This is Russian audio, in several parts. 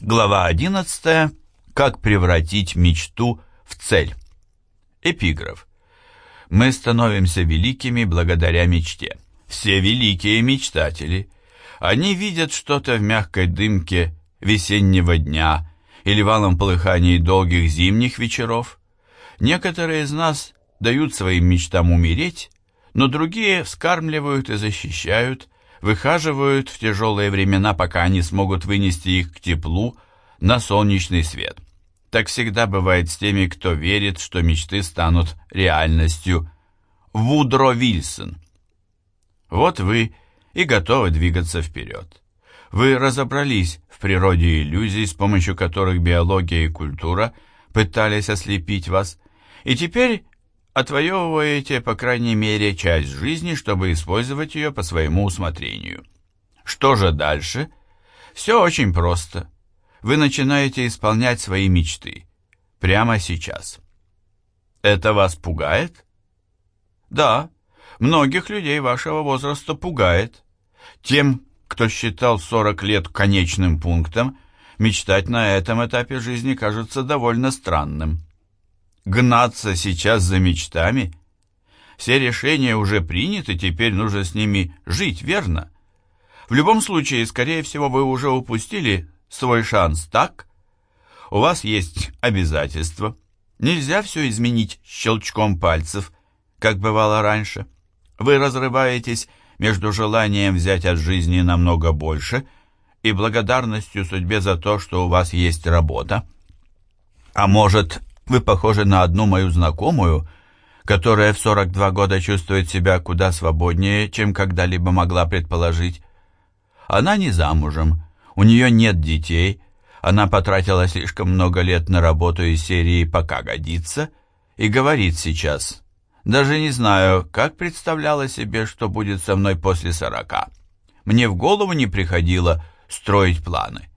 Глава 11. Как превратить мечту в цель. Эпиграф. Мы становимся великими благодаря мечте. Все великие мечтатели. Они видят что-то в мягкой дымке весеннего дня или валом полыхании долгих зимних вечеров. Некоторые из нас дают своим мечтам умереть, но другие вскармливают и защищают, выхаживают в тяжелые времена, пока они смогут вынести их к теплу, на солнечный свет. Так всегда бывает с теми, кто верит, что мечты станут реальностью. Вудро Вильсон. Вот вы и готовы двигаться вперед. Вы разобрались в природе иллюзий, с помощью которых биология и культура пытались ослепить вас, и теперь отвоевываете, по крайней мере, часть жизни, чтобы использовать ее по своему усмотрению. Что же дальше? Все очень просто. Вы начинаете исполнять свои мечты. Прямо сейчас. Это вас пугает? Да, многих людей вашего возраста пугает. Тем, кто считал 40 лет конечным пунктом, мечтать на этом этапе жизни кажется довольно странным гнаться сейчас за мечтами? Все решения уже приняты, теперь нужно с ними жить, верно? В любом случае, скорее всего, вы уже упустили свой шанс, так? У вас есть обязательства. Нельзя все изменить щелчком пальцев, как бывало раньше. Вы разрываетесь между желанием взять от жизни намного больше и благодарностью судьбе за то, что у вас есть работа. А может, вы похожи на одну мою знакомую, которая в 42 года чувствует себя куда свободнее, чем когда-либо могла предположить. Она не замужем, у нее нет детей, она потратила слишком много лет на работу из серии «Пока годится» и говорит сейчас, даже не знаю, как представляла себе, что будет со мной после сорока. Мне в голову не приходило строить планы.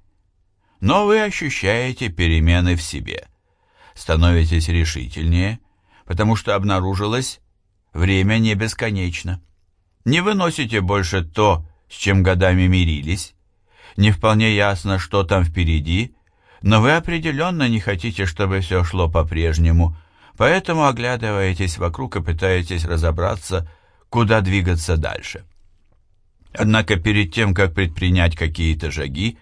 Но вы ощущаете перемены в себе становитесь решительнее, потому что обнаружилось, время не бесконечно. Не выносите больше то, с чем годами мирились. Не вполне ясно, что там впереди, но вы определенно не хотите, чтобы все шло по-прежнему, поэтому оглядываетесь вокруг и пытаетесь разобраться, куда двигаться дальше. Однако перед тем, как предпринять какие-то шаги,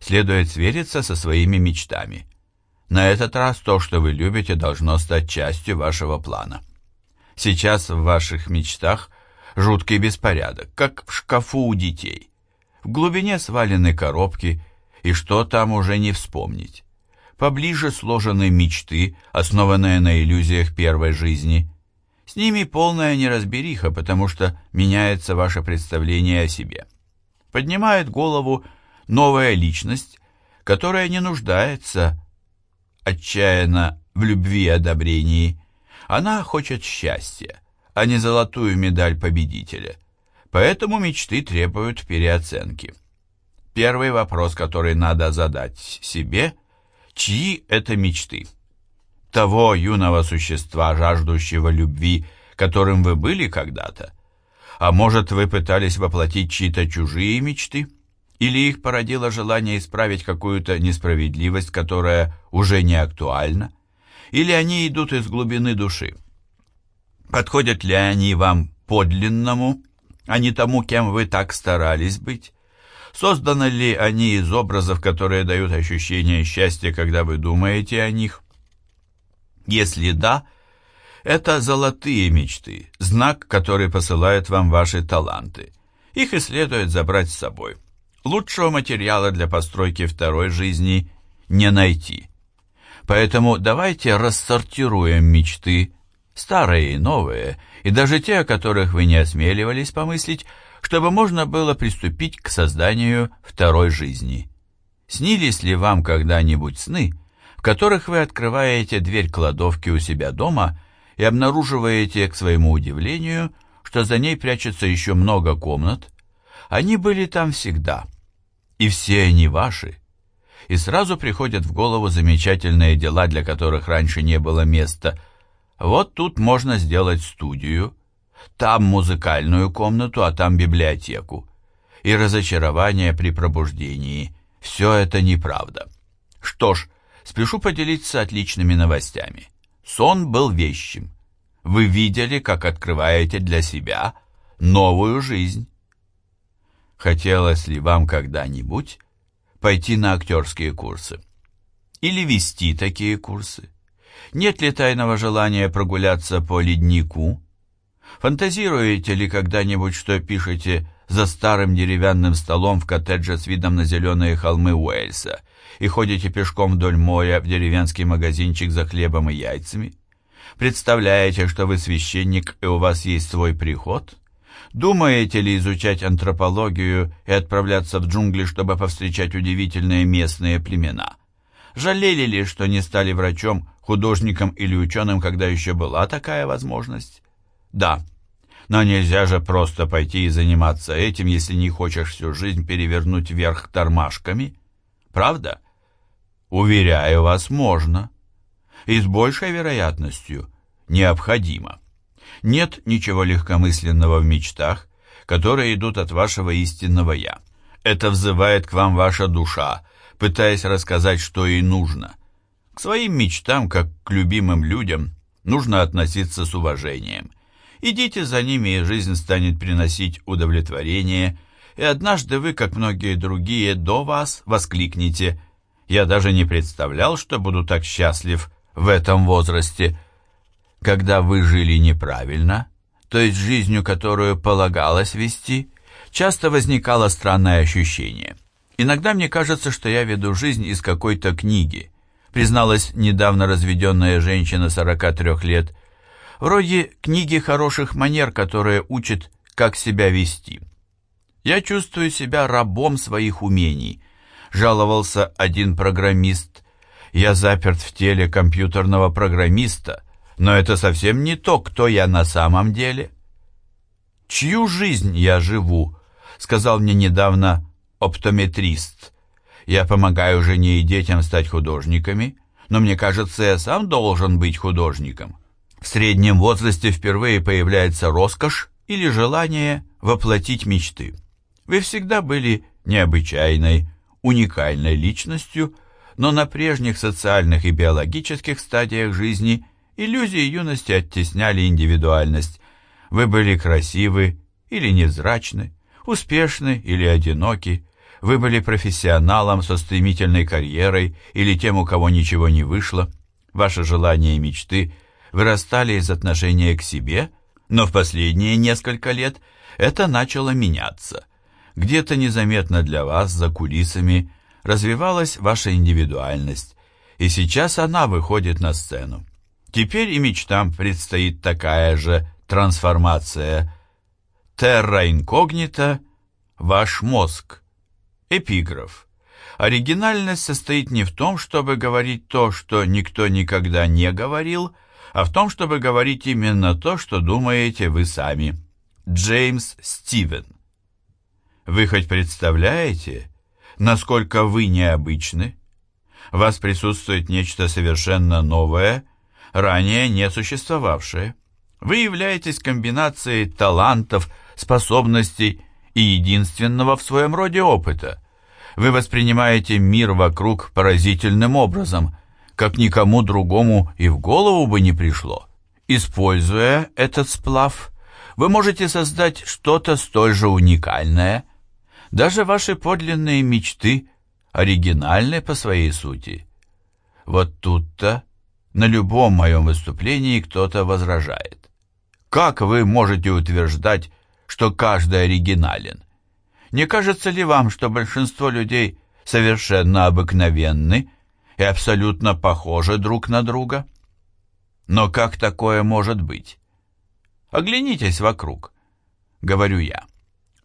следует свериться со своими мечтами. На этот раз то, что вы любите, должно стать частью вашего плана. Сейчас в ваших мечтах жуткий беспорядок, как в шкафу у детей. В глубине свалены коробки, и что там уже не вспомнить. Поближе сложены мечты, основанные на иллюзиях первой жизни. С ними полная неразбериха, потому что меняется ваше представление о себе. Поднимает голову новая личность, которая не нуждается отчаянно в и одобрении. Она хочет счастья, а не золотую медаль победителя. Поэтому мечты требуют переоценки. Первый вопрос, который надо задать себе, чьи это мечты? Того юного существа, жаждущего любви, которым вы были когда-то? А может, вы пытались воплотить чьи-то чужие мечты? Или их породило желание исправить какую-то несправедливость, которая уже не актуальна? Или они идут из глубины души? Подходят ли они вам подлинному, а не тому, кем вы так старались быть? Созданы ли они из образов, которые дают ощущение счастья, когда вы думаете о них? Если да, это золотые мечты, знак, который посылают вам ваши таланты. Их и следует забрать с собой. Лучшего материала для постройки второй жизни не найти. Поэтому давайте рассортируем мечты, старые и новые, и даже те, о которых вы не осмеливались помыслить, чтобы можно было приступить к созданию второй жизни. Снились ли вам когда-нибудь сны, в которых вы открываете дверь кладовки у себя дома и обнаруживаете, к своему удивлению, что за ней прячется еще много комнат? Они были там всегда – и все они ваши. И сразу приходят в голову замечательные дела, для которых раньше не было места. Вот тут можно сделать студию, там музыкальную комнату, а там библиотеку. И разочарование при пробуждении. Все это неправда. Что ж, спешу поделиться отличными новостями. Сон был вещим. Вы видели, как открываете для себя новую жизнь. Хотелось ли вам когда-нибудь пойти на актерские курсы? Или вести такие курсы? Нет ли тайного желания прогуляться по леднику? Фантазируете ли когда-нибудь, что пишете за старым деревянным столом в коттедже с видом на зеленые холмы Уэльса и ходите пешком вдоль моря в деревенский магазинчик за хлебом и яйцами? Представляете, что вы священник и у вас есть свой приход? Думаете ли изучать антропологию и отправляться в джунгли, чтобы повстречать удивительные местные племена? Жалели ли, что не стали врачом, художником или ученым, когда еще была такая возможность? Да, но нельзя же просто пойти и заниматься этим, если не хочешь всю жизнь перевернуть вверх тормашками. Правда? Уверяю вас, можно. И с большей вероятностью необходимо. Нет ничего легкомысленного в мечтах, которые идут от вашего истинного «я». Это взывает к вам ваша душа, пытаясь рассказать, что ей нужно. К своим мечтам, как к любимым людям, нужно относиться с уважением. Идите за ними, и жизнь станет приносить удовлетворение, и однажды вы, как многие другие до вас, воскликнете «Я даже не представлял, что буду так счастлив в этом возрасте», когда вы жили неправильно, то есть жизнью, которую полагалось вести, часто возникало странное ощущение. Иногда мне кажется, что я веду жизнь из какой-то книги, призналась недавно разведенная женщина 43 лет, вроде книги хороших манер, которая учит, как себя вести. Я чувствую себя рабом своих умений, жаловался один программист. Я заперт в теле компьютерного программиста, но это совсем не то, кто я на самом деле. «Чью жизнь я живу?» — сказал мне недавно оптометрист. «Я помогаю жене и детям стать художниками, но мне кажется, я сам должен быть художником». В среднем возрасте впервые появляется роскошь или желание воплотить мечты. Вы всегда были необычайной, уникальной личностью, но на прежних социальных и биологических стадиях жизни – Иллюзии юности оттесняли индивидуальность. Вы были красивы или невзрачны, успешны или одиноки, вы были профессионалом со стремительной карьерой или тем, у кого ничего не вышло. Ваши желания и мечты вырастали из отношения к себе, но в последние несколько лет это начало меняться. Где-то незаметно для вас, за кулисами, развивалась ваша индивидуальность, и сейчас она выходит на сцену. Теперь и мечтам предстоит такая же трансформация. Терра инкогнита – ваш мозг. Эпиграф. Оригинальность состоит не в том, чтобы говорить то, что никто никогда не говорил, а в том, чтобы говорить именно то, что думаете вы сами. Джеймс Стивен. Вы хоть представляете, насколько вы необычны? В вас присутствует нечто совершенно новое – ранее не существовавшее. Вы являетесь комбинацией талантов, способностей и единственного в своем роде опыта. Вы воспринимаете мир вокруг поразительным образом, как никому другому и в голову бы не пришло. Используя этот сплав, вы можете создать что-то столь же уникальное. Даже ваши подлинные мечты оригинальны по своей сути. Вот тут-то на любом моем выступлении кто-то возражает. Как вы можете утверждать, что каждый оригинален? Не кажется ли вам, что большинство людей совершенно обыкновенны и абсолютно похожи друг на друга? Но как такое может быть? Оглянитесь вокруг, говорю я.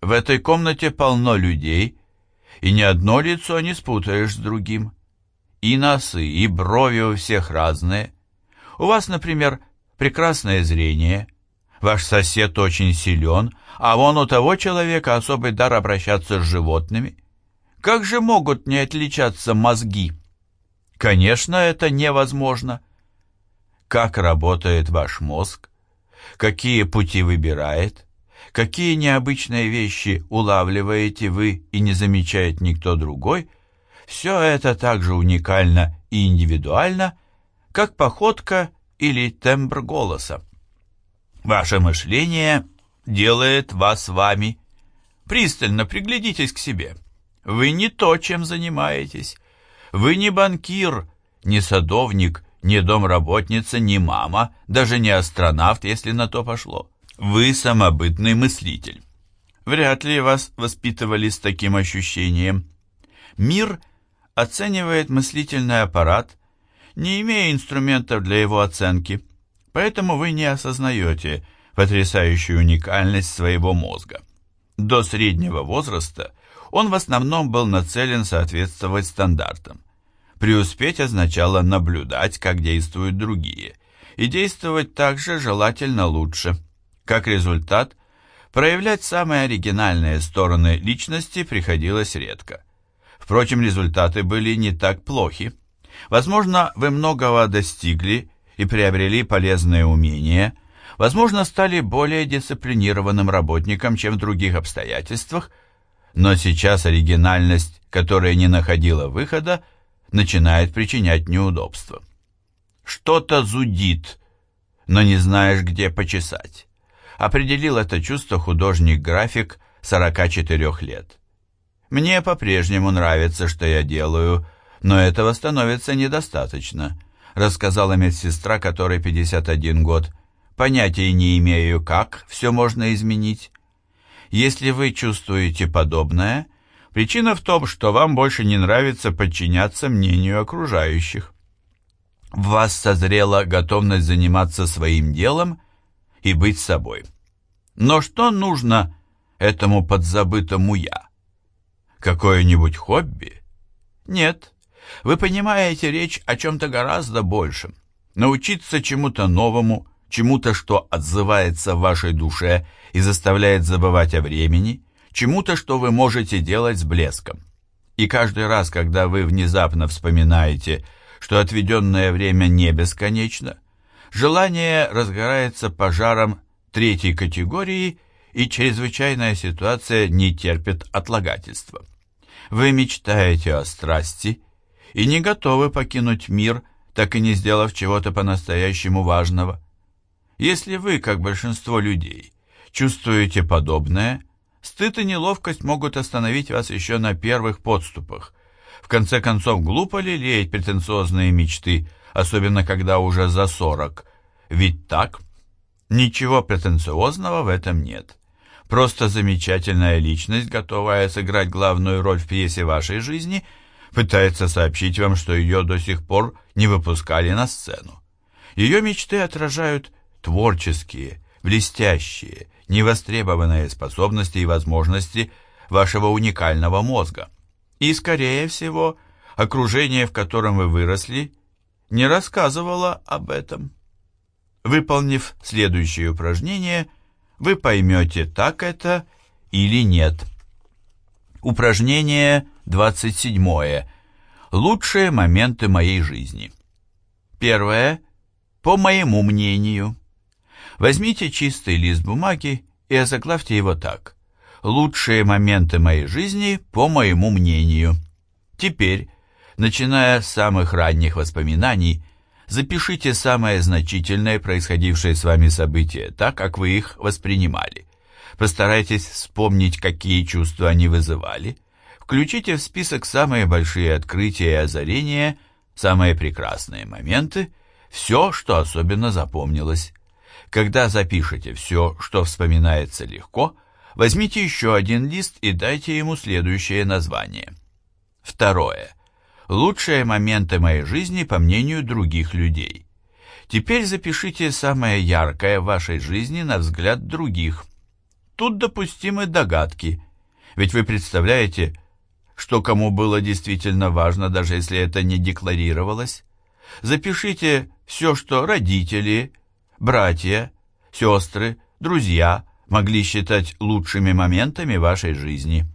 В этой комнате полно людей, и ни одно лицо не спутаешь с другим. И носы, и брови у всех разные. У вас, например, прекрасное зрение, ваш сосед очень силен, а вон у того человека особый дар обращаться с животными. Как же могут не отличаться мозги? Конечно, это невозможно. Как работает ваш мозг? Какие пути выбирает? Какие необычные вещи улавливаете вы и не замечает никто другой – Все это так же уникально и индивидуально, как походка или тембр голоса. Ваше мышление делает вас вами. Пристально приглядитесь к себе. Вы не то, чем занимаетесь. Вы не банкир, не садовник, не домработница, не мама, даже не астронавт, если на то пошло. Вы самобытный мыслитель. Вряд ли вас воспитывали с таким ощущением. Мир оценивает мыслительный аппарат, не имея инструментов для его оценки, поэтому вы не осознаете потрясающую уникальность своего мозга. До среднего возраста он в основном был нацелен соответствовать стандартам. Преуспеть означало наблюдать, как действуют другие, и действовать также желательно лучше. Как результат, проявлять самые оригинальные стороны личности приходилось редко. Впрочем, результаты были не так плохи. Возможно, вы многого достигли и приобрели полезные умения, возможно, стали более дисциплинированным работником, чем в других обстоятельствах, но сейчас оригинальность, которая не находила выхода, начинает причинять неудобства. Что-то зудит, но не знаешь, где почесать. Определил это чувство художник-график 44 лет. Мне по-прежнему нравится, что я делаю, но этого становится недостаточно, рассказала медсестра, которой 51 год. Понятия не имею, как все можно изменить. Если вы чувствуете подобное – Причина в том, что вам больше не нравится подчиняться мнению окружающих. В вас созрела готовность заниматься своим делом и быть собой. Но что нужно этому подзабытому «я»? Какое-нибудь хобби? Нет. Вы понимаете речь о чем-то гораздо большем. Научиться чему-то новому, чему-то, что отзывается в вашей душе и заставляет забывать о времени – чему-то, что вы можете делать с блеском. И каждый раз, когда вы внезапно вспоминаете, что отведенное время не бесконечно, желание разгорается пожаром третьей категории, и чрезвычайная ситуация не терпит отлагательства. Вы мечтаете о страсти и не готовы покинуть мир, так и не сделав чего-то по-настоящему важного. Если вы, как большинство людей, чувствуете подобное – Стыд и неловкость могут остановить вас еще на первых подступах. В конце концов, глупо лелеять претенциозные мечты, особенно когда уже за сорок? Ведь так? Ничего претенциозного в этом нет. Просто замечательная личность, готовая сыграть главную роль в пьесе вашей жизни, пытается сообщить вам, что ее до сих пор не выпускали на сцену. Ее мечты отражают творческие, блестящие, невостребованные способности и возможности вашего уникального мозга. И, скорее всего, окружение, в котором вы выросли, не рассказывало об этом. Выполнив следующее упражнение, вы поймете, так это или нет. Упражнение 27. Лучшие моменты моей жизни. Первое. По моему мнению. Возьмите чистый лист бумаги и озаглавьте его так. «Лучшие моменты моей жизни, по моему мнению». Теперь, начиная с самых ранних воспоминаний, запишите самое значительное происходившее с вами событие так, как вы их воспринимали. Постарайтесь вспомнить, какие чувства они вызывали. Включите в список самые большие открытия и озарения, самые прекрасные моменты, все, что особенно запомнилось. Когда запишете все, что вспоминается легко, возьмите еще один лист и дайте ему следующее название. Второе. Лучшие моменты моей жизни по мнению других людей. Теперь запишите самое яркое в вашей жизни на взгляд других. Тут допустимы догадки, ведь вы представляете, что кому было действительно важно, даже если это не декларировалось. Запишите все, что родители, братья, сестры, друзья могли считать лучшими моментами вашей жизни.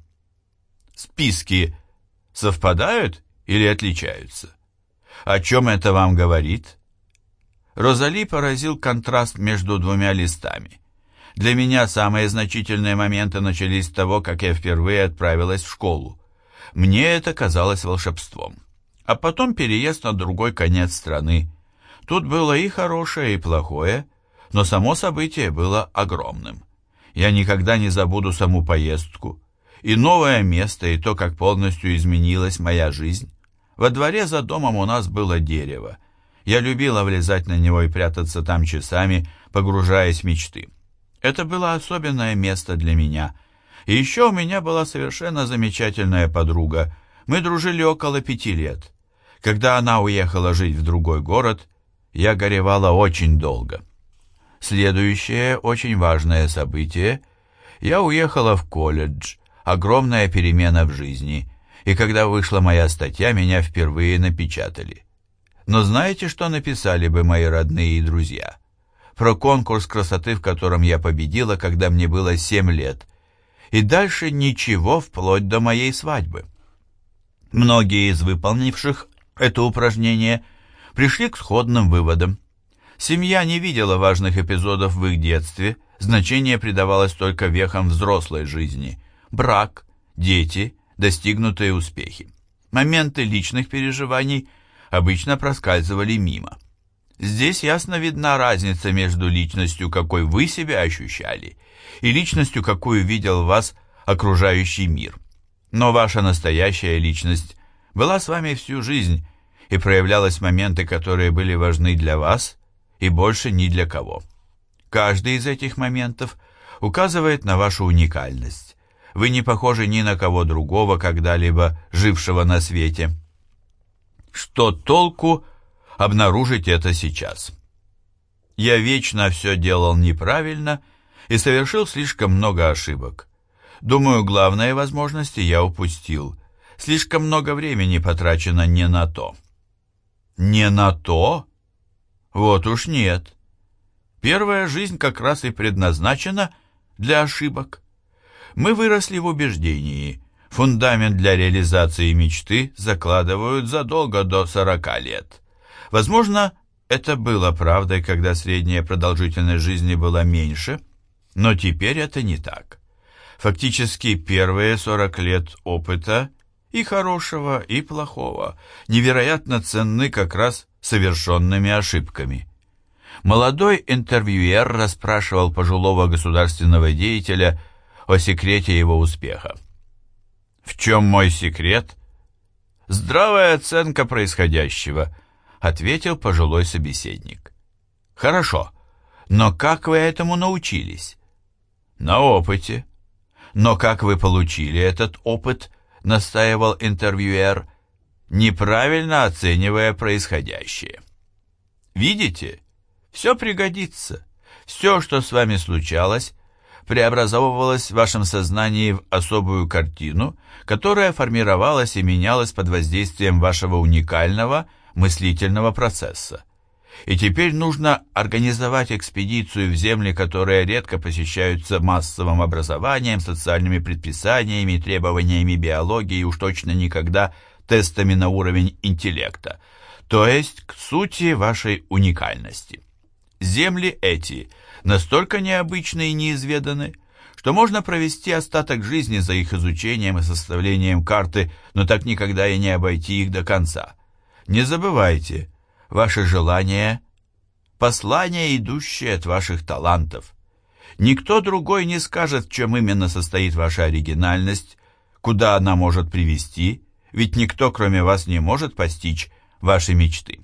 Списки совпадают или отличаются? О чем это вам говорит? Розали поразил контраст между двумя листами. Для меня самые значительные моменты начались с того, как я впервые отправилась в школу. Мне это казалось волшебством. А потом переезд на другой конец страны. Тут было и хорошее, и плохое, но само событие было огромным. Я никогда не забуду саму поездку. И новое место, и то, как полностью изменилась моя жизнь. Во дворе за домом у нас было дерево. Я любила влезать на него и прятаться там часами, погружаясь в мечты. Это было особенное место для меня. И еще у меня была совершенно замечательная подруга. Мы дружили около пяти лет. Когда она уехала жить в другой город, я горевала очень долго. Следующее очень важное событие – я уехала в колледж, огромная перемена в жизни, и когда вышла моя статья, меня впервые напечатали. Но знаете, что написали бы мои родные и друзья? Про конкурс красоты, в котором я победила, когда мне было семь лет. И дальше ничего вплоть до моей свадьбы. Многие из выполнивших это упражнение пришли к сходным выводам. Семья не видела важных эпизодов в их детстве, значение придавалось только вехам взрослой жизни. Брак, дети, достигнутые успехи. Моменты личных переживаний обычно проскальзывали мимо. Здесь ясно видна разница между личностью, какой вы себя ощущали, и личностью, какую видел вас окружающий мир. Но ваша настоящая личность была с вами всю жизнь и проявлялась в моменты, которые были важны для вас и больше ни для кого. Каждый из этих моментов указывает на вашу уникальность. Вы не похожи ни на кого другого, когда-либо жившего на свете. Что толку обнаружить это сейчас? Я вечно все делал неправильно и совершил слишком много ошибок. Думаю, главные возможности я упустил. Слишком много времени потрачено не на то. Не на то? Вот уж нет. Первая жизнь как раз и предназначена для ошибок. Мы выросли в убеждении, фундамент для реализации мечты закладывают задолго до 40 лет. Возможно, это было правдой, когда средняя продолжительность жизни была меньше, но теперь это не так. Фактически первые 40 лет опыта и хорошего, и плохого невероятно ценны как раз совершенными ошибками. Молодой интервьюер расспрашивал пожилого государственного деятеля о секрете его успеха. «В чем мой секрет?» «Здравая оценка происходящего», — ответил пожилой собеседник. «Хорошо, но как вы этому научились?» «На опыте». «Но как вы получили этот опыт?» — настаивал интервьюер, неправильно оценивая происходящее. «Видите?» Все пригодится. Все, что с вами случалось, преобразовывалось в вашем сознании в особую картину, которая формировалась и менялась под воздействием вашего уникального мыслительного процесса. И теперь нужно организовать экспедицию в земли, которые редко посещаются массовым образованием, социальными предписаниями, требованиями биологии и уж точно никогда тестами на уровень интеллекта, то есть к сути вашей уникальности. Земли эти настолько необычны и неизведаны, что можно провести остаток жизни за их изучением и составлением карты, но так никогда и не обойти их до конца. Не забывайте, ваши желания – послание, идущее от ваших талантов. Никто другой не скажет, в чем именно состоит ваша оригинальность, куда она может привести, ведь никто, кроме вас, не может постичь ваши мечты.